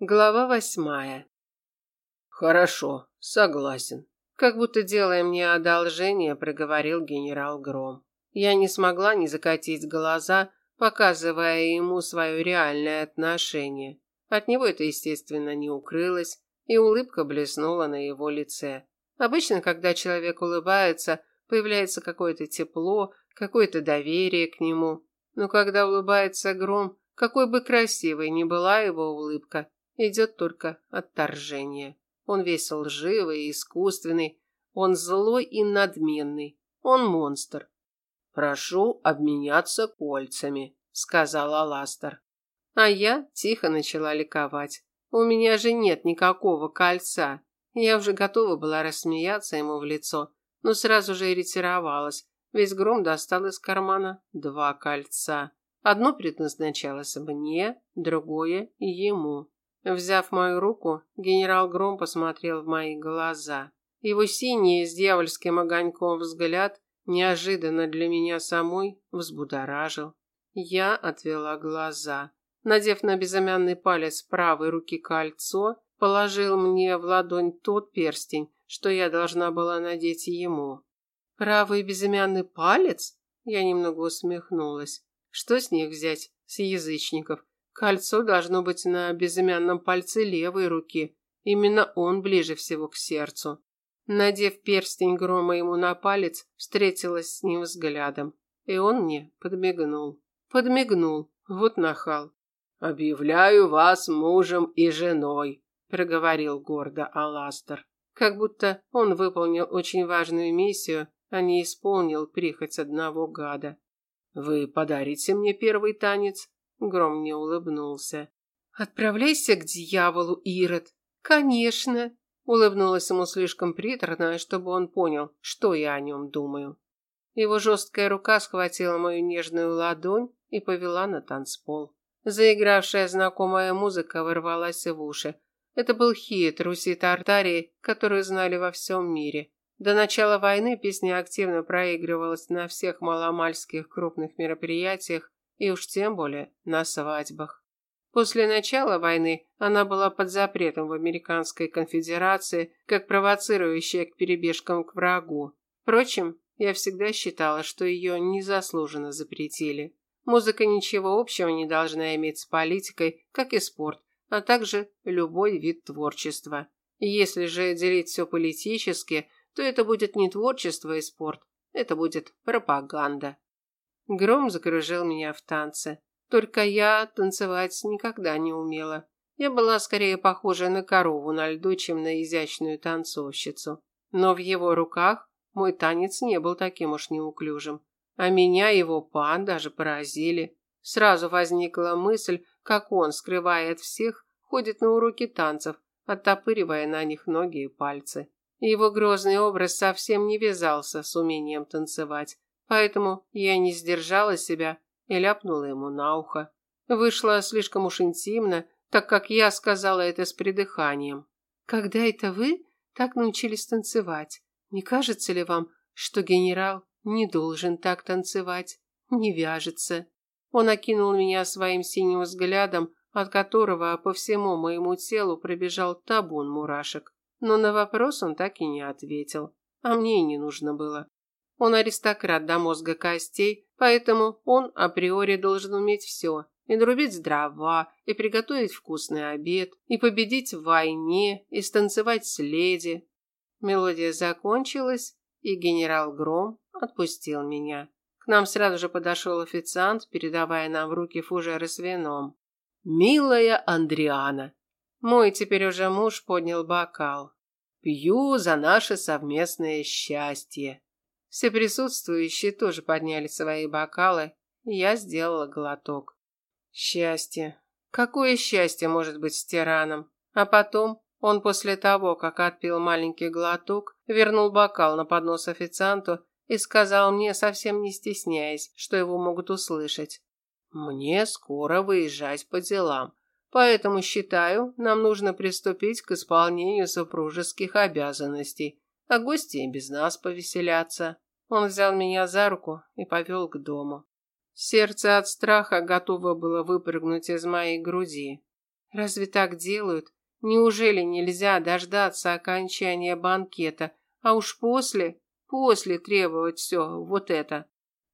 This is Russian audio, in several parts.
Глава восьмая. Хорошо, согласен. Как будто делая мне одолжение, проговорил генерал Гром. Я не смогла не закатить глаза, показывая ему свое реальное отношение. От него это, естественно, не укрылось, и улыбка блеснула на его лице. Обычно, когда человек улыбается, появляется какое-то тепло, какое-то доверие к нему. Но когда улыбается Гром, какой бы красивой ни была его улыбка, идет только отторжение. Он весь лживый и искусственный, он злой и надменный, он монстр. «Прошу обменяться кольцами», — сказала Ластер. А я тихо начала ликовать. У меня же нет никакого кольца. Я уже готова была рассмеяться ему в лицо, но сразу же и ретировалась, ведь Гром достал из кармана два кольца. Одно предназначалось мне, другое – ему. Взяв мою руку, генерал Гром посмотрел в мои глаза. Его синий с дьявольским огоньком взгляд неожиданно для меня самой взбудоражил. Я отвела глаза. Надев на безымянный палец правой руки кольцо, положил мне в ладонь тот перстень, что я должна была надеть ему. Правый безымянный палец? Я немного усмехнулась. Что с них взять, с язычников? Кольцо должно быть на безымянном пальце левой руки. Именно он ближе всего к сердцу. Надев перстень грома ему на палец, встретилась с ним взглядом. И он мне подмигнул. Подмигнул. Вот нахал. «Объявляю вас мужем и женой», – проговорил гордо Аластер. Как будто он выполнил очень важную миссию, а не исполнил прихоть одного гада. «Вы подарите мне первый танец?» Гром не улыбнулся. «Отправляйся к дьяволу, Ирод!» «Конечно!» Улыбнулась ему слишком приторно, чтобы он понял, что я о нем думаю. Его жесткая рука схватила мою нежную ладонь и повела на танцпол. Заигравшая знакомая музыка ворвалась в уши. Это был хит Руси Тартарии, которую знали во всем мире. До начала войны песня активно проигрывалась на всех маломальских крупных мероприятиях, и уж тем более на свадьбах. После начала войны она была под запретом в Американской конфедерации, как провоцирующая к перебежкам к врагу. Впрочем, я всегда считала, что ее незаслуженно запретили. Музыка ничего общего не должна иметь с политикой, как и спорт, а также любой вид творчества. Если же делить все политически, то это будет не творчество и спорт, это будет пропаганда. Гром закружил меня в танце. Только я танцевать никогда не умела. Я была скорее похожа на корову на льду, чем на изящную танцовщицу. Но в его руках мой танец не был таким уж неуклюжим. А меня его па даже поразили. Сразу возникла мысль, как он, скрывая от всех, ходит на уроки танцев, оттопыривая на них ноги и пальцы. Его грозный образ совсем не вязался с умением танцевать. Поэтому я не сдержала себя и ляпнула ему на ухо. Вышло слишком уж интимно, так как я сказала это с придыханием. «Когда это вы так научились танцевать? Не кажется ли вам, что генерал не должен так танцевать? Не вяжется». Он окинул меня своим синим взглядом, от которого по всему моему телу пробежал табун мурашек. Но на вопрос он так и не ответил, а мне и не нужно было. Он аристократ до мозга костей, поэтому он априори должен уметь все. И нарубить дрова, и приготовить вкусный обед, и победить в войне, и станцевать с леди. Мелодия закончилась, и генерал Гром отпустил меня. К нам сразу же подошел официант, передавая нам в руки фужеры с вином. «Милая Андриана!» Мой теперь уже муж поднял бокал. «Пью за наше совместное счастье!» Все присутствующие тоже подняли свои бокалы, и я сделала глоток. Счастье. Какое счастье может быть с тираном? А потом он после того, как отпил маленький глоток, вернул бокал на поднос официанту и сказал мне, совсем не стесняясь, что его могут услышать. «Мне скоро выезжать по делам, поэтому считаю, нам нужно приступить к исполнению супружеских обязанностей а гости и без нас повеселятся. Он взял меня за руку и повел к дому. Сердце от страха готово было выпрыгнуть из моей груди. Разве так делают? Неужели нельзя дождаться окончания банкета, а уж после, после требовать все вот это?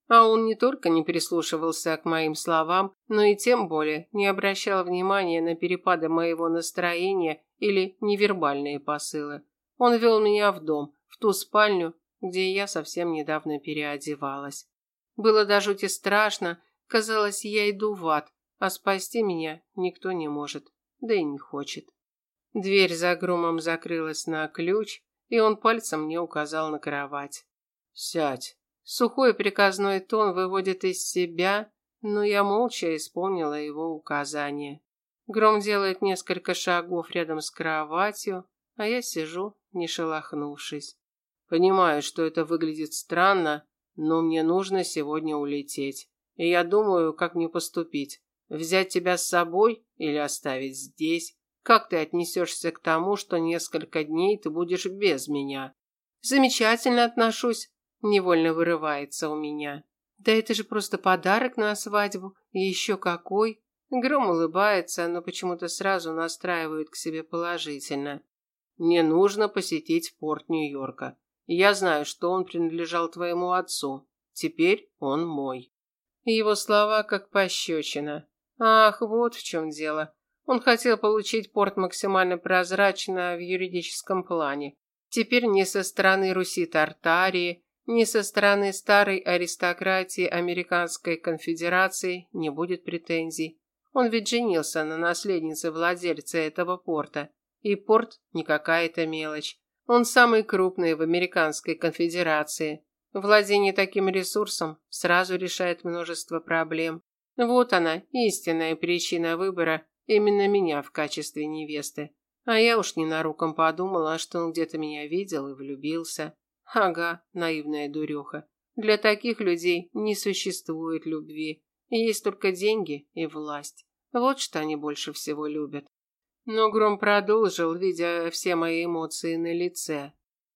А он не только не прислушивался к моим словам, но и тем более не обращал внимания на перепады моего настроения или невербальные посылы. Он вел меня в дом, в ту спальню, где я совсем недавно переодевалась. Было до жути страшно, казалось, я иду в ад, а спасти меня никто не может, да и не хочет. Дверь за громом закрылась на ключ, и он пальцем мне указал на кровать. «Сядь». Сухой приказной тон выводит из себя, но я молча исполнила его указание. Гром делает несколько шагов рядом с кроватью, а я сижу, не шелохнувшись. Понимаю, что это выглядит странно, но мне нужно сегодня улететь. И я думаю, как мне поступить. Взять тебя с собой или оставить здесь? Как ты отнесешься к тому, что несколько дней ты будешь без меня? Замечательно отношусь, невольно вырывается у меня. Да это же просто подарок на свадьбу, и еще какой. Гром улыбается, но почему-то сразу настраивает к себе положительно. Мне нужно посетить порт Нью-Йорка. Я знаю, что он принадлежал твоему отцу. Теперь он мой. Его слова как пощечина. Ах, вот в чем дело. Он хотел получить порт максимально прозрачно в юридическом плане. Теперь ни со стороны Руси-Тартарии, ни со стороны старой аристократии Американской конфедерации не будет претензий. Он ведь женился на наследнице владельца этого порта. И порт не какая-то мелочь. Он самый крупный в Американской конфедерации. Владение таким ресурсом сразу решает множество проблем. Вот она, истинная причина выбора именно меня в качестве невесты. А я уж ненаруком подумала, что он где-то меня видел и влюбился. Ага, наивная дуреха. Для таких людей не существует любви. Есть только деньги и власть. Вот что они больше всего любят. Но Гром продолжил, видя все мои эмоции на лице.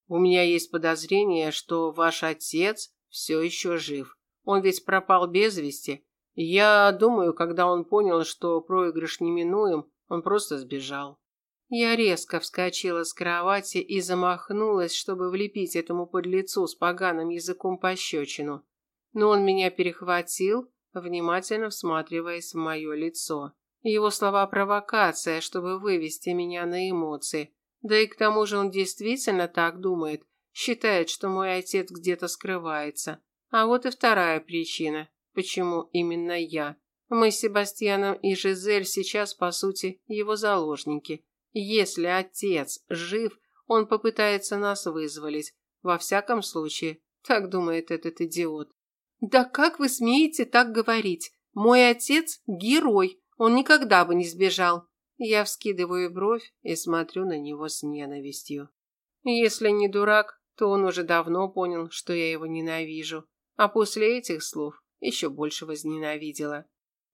У меня есть подозрение, что ваш отец все еще жив. Он ведь пропал без вести. Я думаю, когда он понял, что проигрыш неминуем, он просто сбежал. Я резко вскочила с кровати и замахнулась, чтобы влепить этому подлецу с поганым языком пощечину. Но он меня перехватил, внимательно всматриваясь в мое лицо. Его слова провокация, чтобы вывести меня на эмоции. Да и к тому же он действительно так думает, считает, что мой отец где-то скрывается. А вот и вторая причина, почему именно я. Мы с Себастьяном и Жизель сейчас, по сути, его заложники. Если отец жив, он попытается нас вызволить. Во всяком случае, так думает этот идиот. Да как вы смеете так говорить? Мой отец герой. Он никогда бы не сбежал. Я вскидываю бровь и смотрю на него с ненавистью. Если не дурак, то он уже давно понял, что я его ненавижу. А после этих слов еще больше возненавидела.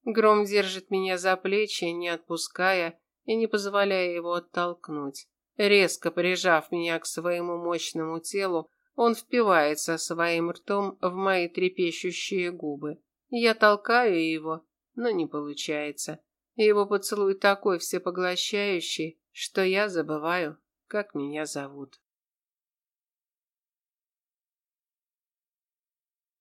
Гром держит меня за плечи, не отпуская, и не позволяя его оттолкнуть. Резко прижав меня к своему мощному телу, он впивается своим ртом в мои трепещущие губы. Я толкаю его, но не получается. Его поцелуй такой всепоглощающий, что я забываю, как меня зовут.